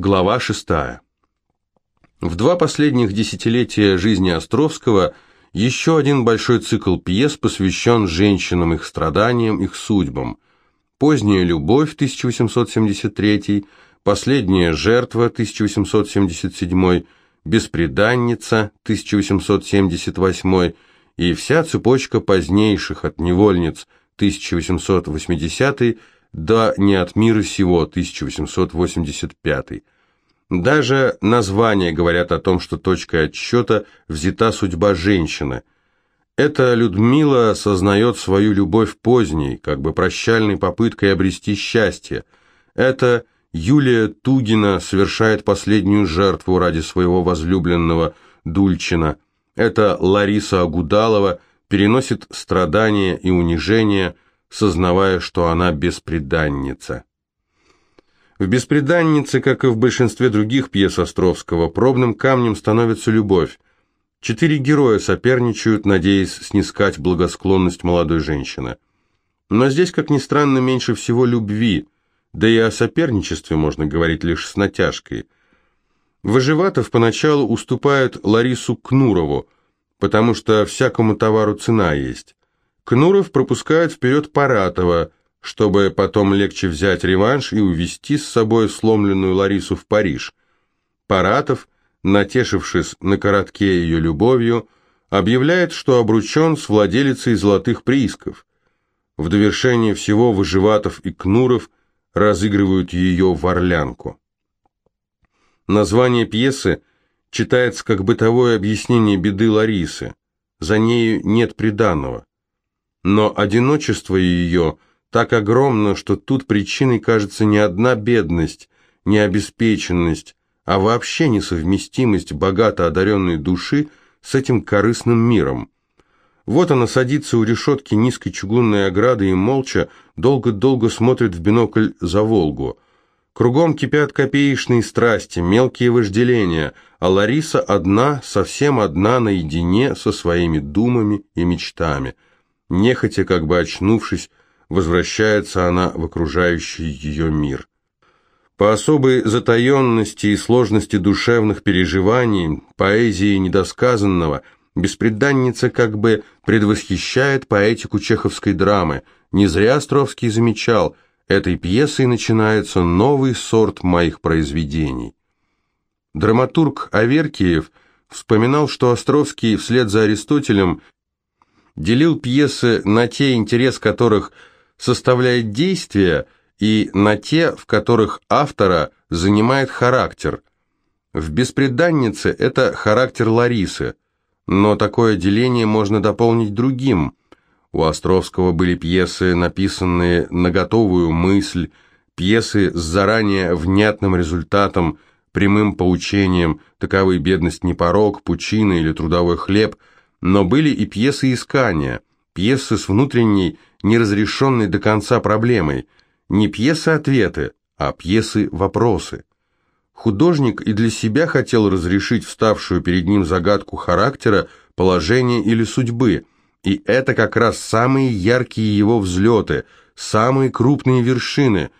Глава 6. В два последних десятилетия жизни Островского еще один большой цикл пьес посвящен женщинам, их страданиям, их судьбам. «Поздняя любовь» 1873, «Последняя жертва» 1877, «Беспреданница» 1878 и вся цепочка позднейших от невольниц 1880 до «Не от мира сего» 1885. Даже названия говорят о том, что точкой отсчета взята судьба женщины. Эта Людмила осознает свою любовь поздней, как бы прощальной попыткой обрести счастье. Это Юлия Тугина совершает последнюю жертву ради своего возлюбленного Дульчина. Это Лариса Агудалова переносит страдания и унижения – сознавая, что она беспреданница. В «Беспреданнице», как и в большинстве других пьес Островского, пробным камнем становится любовь. Четыре героя соперничают, надеясь снискать благосклонность молодой женщины. Но здесь, как ни странно, меньше всего любви, да и о соперничестве можно говорить лишь с натяжкой. Выживатов поначалу уступает Ларису Кнурову, потому что всякому товару цена есть. Кнуров пропускает вперед Паратова, чтобы потом легче взять реванш и увезти с собой сломленную Ларису в Париж. Паратов, натешившись на коротке ее любовью, объявляет, что обручен с владелицей золотых приисков. В довершение всего Выживатов и Кнуров разыгрывают ее в Орлянку. Название пьесы читается как бытовое объяснение беды Ларисы. За нею нет приданного. Но одиночество ее так огромно, что тут причиной кажется не одна бедность, не обеспеченность, а вообще несовместимость богато одаренной души с этим корыстным миром. Вот она садится у решетки низкой чугунной ограды и молча долго-долго смотрит в бинокль за Волгу. Кругом кипят копеечные страсти, мелкие вожделения, а Лариса одна, совсем одна наедине со своими думами и мечтами – Нехотя, как бы очнувшись, возвращается она в окружающий ее мир. По особой затаенности и сложности душевных переживаний, поэзии недосказанного, беспреданница как бы предвосхищает поэтику чеховской драмы. Не зря Островский замечал, этой пьесой начинается новый сорт моих произведений. Драматург Аверкиев вспоминал, что Островский вслед за Аристотелем делил пьесы на те, интерес которых составляет действие, и на те, в которых автора занимает характер. В «Беспреданнице» это характер Ларисы, но такое деление можно дополнить другим. У Островского были пьесы, написанные на готовую мысль, пьесы с заранее внятным результатом, прямым поучением «таковы бедность не порог», «пучина» или «трудовой хлеб», но были и пьесы искания, пьесы с внутренней, неразрешенной до конца проблемой, не пьесы-ответы, а пьесы-вопросы. Художник и для себя хотел разрешить вставшую перед ним загадку характера, положения или судьбы, и это как раз самые яркие его взлеты, самые крупные вершины.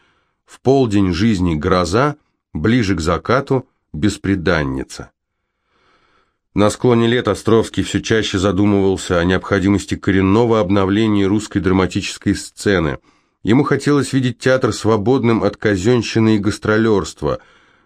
В полдень жизни гроза, ближе к закату беспреданница. На склоне лет Островский все чаще задумывался о необходимости коренного обновления русской драматической сцены. Ему хотелось видеть театр свободным от казенщины и гастролерства.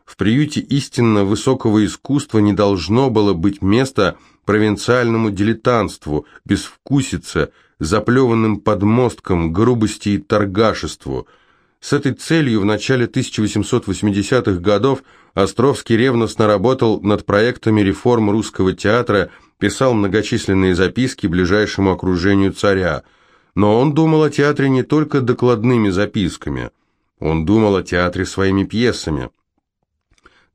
В приюте истинно высокого искусства не должно было быть места провинциальному дилетантству, безвкусице, заплеванным подмосткам, грубости и торгашеству – с этой целью в начале 1880-х годов Островский ревностно работал над проектами реформ русского театра, писал многочисленные записки ближайшему окружению царя. Но он думал о театре не только докладными записками, он думал о театре своими пьесами.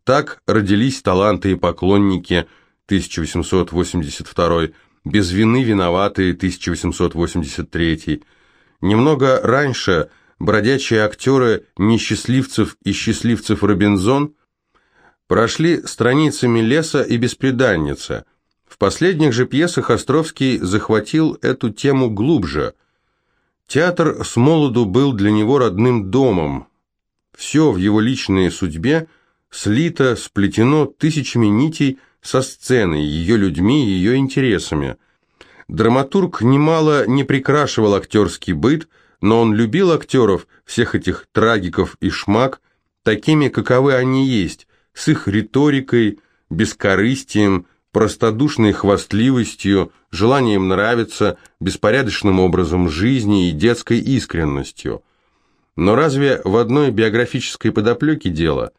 Так родились таланты и поклонники 1882 «Без вины виноватые» 1883 Немного раньше – бродячие актеры «Несчастливцев» и «Счастливцев Робинзон» прошли страницами леса и беспреданница. В последних же пьесах Островский захватил эту тему глубже. Театр с молоду был для него родным домом. Все в его личной судьбе слито, сплетено тысячами нитей со сценой, ее людьми, ее интересами. Драматург немало не прикрашивал актерский быт, но он любил актеров, всех этих трагиков и шмак, такими, каковы они есть, с их риторикой, бескорыстием, простодушной хвастливостью, желанием нравиться, беспорядочным образом жизни и детской искренностью. Но разве в одной биографической подоплеке дело?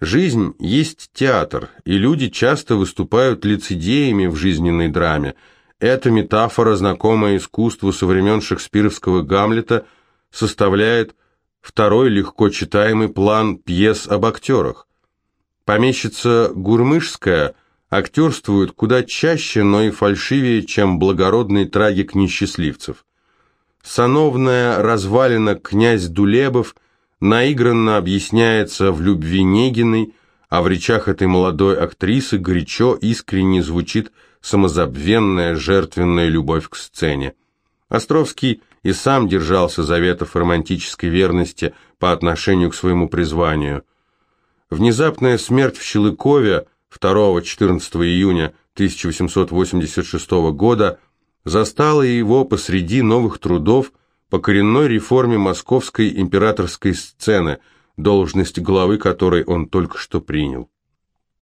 Жизнь есть театр, и люди часто выступают лицедеями в жизненной драме. Эта метафора, знакомая искусству со времен шекспировского Гамлета, составляет второй легко читаемый план пьес об актерах. Помещица Гурмышская актерствует куда чаще, но и фальшивее, чем благородный трагик несчастливцев. Сановная развалина князь Дулебов наигранно объясняется в любви Негиной, а в речах этой молодой актрисы горячо, искренне звучит самозабвенная, жертвенная любовь к сцене. Островский и сам держался заветов романтической верности по отношению к своему призванию. Внезапная смерть в Щелыкове 2-14 июня 1886 года застала его посреди новых трудов по коренной реформе московской императорской сцены, должность главы которой он только что принял.